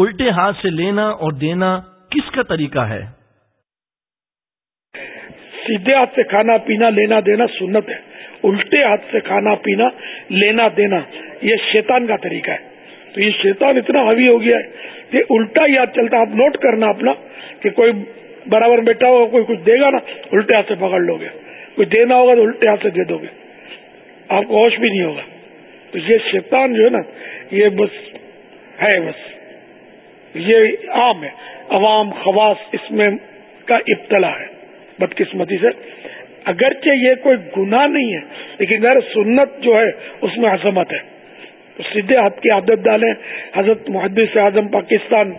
الٹے ہاتھ سے لینا اور دینا کس کا طریقہ ہے؟ سیدھے ہاتھ سے کھانا پینا، لینا دینا سنت ہے۔ الٹے ہاتھ سے کھانا پینا، لینا دینا، یہ شیطان کا طریقہ ہے۔ تو یہ شیطان اتنا حوی ہو گیا ہے کہ الٹا یاد چلتا آپ نوٹ کرنا اپنا کہ کوئی برابر بیٹھا ہوگا کوئی کچھ دے گا نا، الٹے ہاتھ سے پکڑ لو گے۔ کوئی دینا ہوگا تو الٹے ہاتھ سے دے دو گے۔ آپ کو ہوش بھی نہیں ہوگا۔ تو یہ شیطان جو ہے نا، یہ بس ہے بس۔ یہ عام ہے۔ عوام، خواص اس میں کا ابتلا ہے، بدقسمتی سے۔ اگرچہ یہ کوئی گناہ نہیں ہے، لیکن غیر سنت جو ہے، اس میں عظمت ہے۔ سیدھے ہاتھ کی عادت ڈالیں۔ حضرت محدث اعظم پاکستان،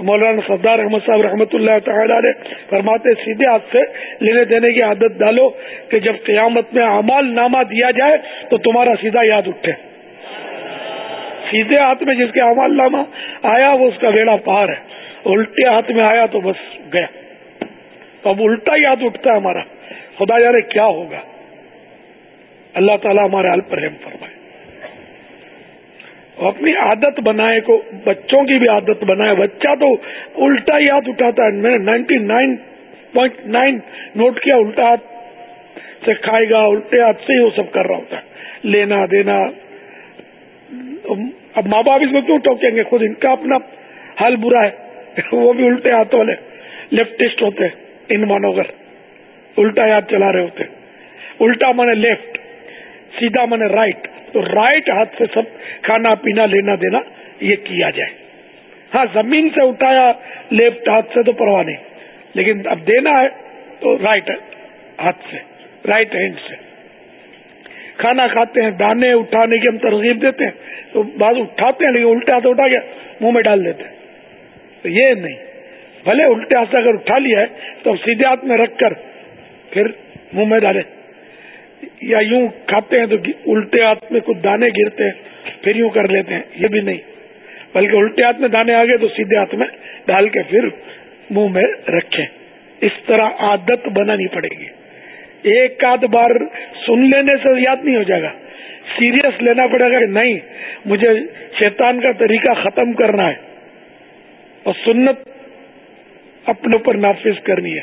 مولانا سردار احمد صاحب رحمۃ اللہ تعالی علیہ فرماتے سیدھے ہاتھ سے لینے دینے کی عادت ڈالو کہ جب قیامت میں اعمال نامہ دیا جائے تو تمہارا سیدھا یاد اٹھے۔ سیدھے ہاتھ میں جس کے اعمال نامہ آیا، وہ اس کا بیڑا پار ہے۔ الٹے ہاتھ میں آیا تو بس گیا۔ تو اب الٹا یاد اٹھتا ہے ہمارا۔ خدا جانے کیا ہوگا۔ اللہ تعالیٰ ہمارے حال پر رحم فرمائے۔ اپنی عادت بنائے کو، بچوں کی بھی عادت بنائے۔ بچہ تو الٹا ہی یاد اٹھاتا ہے۔ میں نے ninety nine point nine note کیا، الٹا ہاتھ سے کھائے گا، الٹے ہاتھ سے ہی وہ سب کر رہا ہوتا ہے۔ لینا دینا اب ماں باپ اس میں کیوں ٹوکیں گے؟ خود ان کا اپنا حال برا ہے۔ وہ بھی الٹے ہاتھ والے لیفٹسٹ ہوتے ان مانو کر الٹا یاد چلا رہے ہوتے الٹا مانے لیفٹ، سیدھا مانے رائٹ۔ تو رائٹ ہاتھ سے سب کھانا پینا، لینا دینا، یہ کیا جائے۔ ہاں زمین سے اٹھایا لیفٹ ہاتھ سے تو پرواہ نہیں۔ لیکن اب دینا ہے تو رائٹ ہاتھ سے، رائٹ ہینڈ سے۔ کھانا کھاتے ہیں، دانے اٹھانے کی ہم ترغیب دیتے ہیں۔ تو بعض اٹھاتے ہیں لیکن الٹے ہاتھ اٹھا گیا منہ میں ڈال دیتے ہیں۔ تو یہ نہیں۔ بھلے الٹے ہاتھ اگر اٹھا لیا ہے، تو سیدھے ہاتھ میں رکھ کر پھر منہ میں ڈالے یا یوں کھاتے ہیں تو الٹے ہاتھ میں کچھ دانے گرتے ہیں، پھر یوں کر لیتے ہیں۔ یہ بھی نہیں۔ بلکہ الٹے ہاتھ میں دانے آگے تو سیدھے ہاتھ میں ڈال کے پھر منہ میں رکھیں۔ اس طرح عادت بنانی پڑے گی۔ ایک آدھ بار سن لینے سے یاد نہیں ہو جائے گا۔ سیریس لینا پڑے گا کہ نہیں، مجھے شیطان کا طریقہ ختم کرنا ہے۔ اور سنت اپنے اوپر نافذ کرنی ہے۔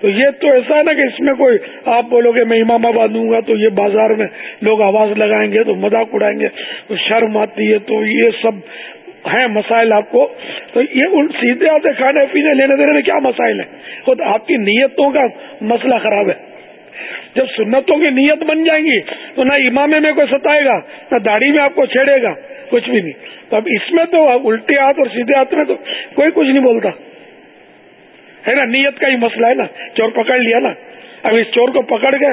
تو یہ تو ایسا ہے نا کہ اس میں کوئی آپ بولو گے میں امام آباد دوں گا تو یہ بازار میں لوگ آواز لگائیں گے تو مذاق اڑائیں گے، تو شرم آتی ہے، تو یہ سب ہیں مسائل آپ کو۔ تو یہ سیدھے آتے کھانے پینے لینے دینے میں کیا مسائل ہیں؟ خود آپ کی نیتوں کا مسئلہ خراب ہے۔ جب سنتوں کی نیت بن جائیں گی تو نہ امامے میں کوئی ستائے گا، نہ داڑھی میں آپ کو چھیڑے گا، کچھ بھی نہیں۔ تو اب اس میں تو الٹے ہاتھ اور سیدھے ہاتھ میں تو کوئی کچھ نہیں بولتا۔ ہے نا؟ نیت کا ہی مسئلہ ہے نا؟ چور پکڑ لیا نا۔ اب اس چور کو پکڑ کے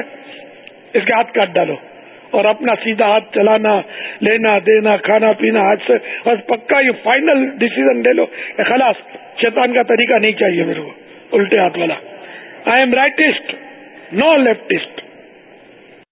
اس کے ہاتھ کاٹ ڈالو اور اپنا سیدھا ہاتھ چلانا، لینا، دینا، کھانا پینا ہاتھ سے بس پکا یہ فائنل ڈسیزن لے لو۔ خلاص، شیطان کا طریقہ نہیں چاہیے میرے کو۔ الٹے ہاتھ والا۔ I am rightist no leftist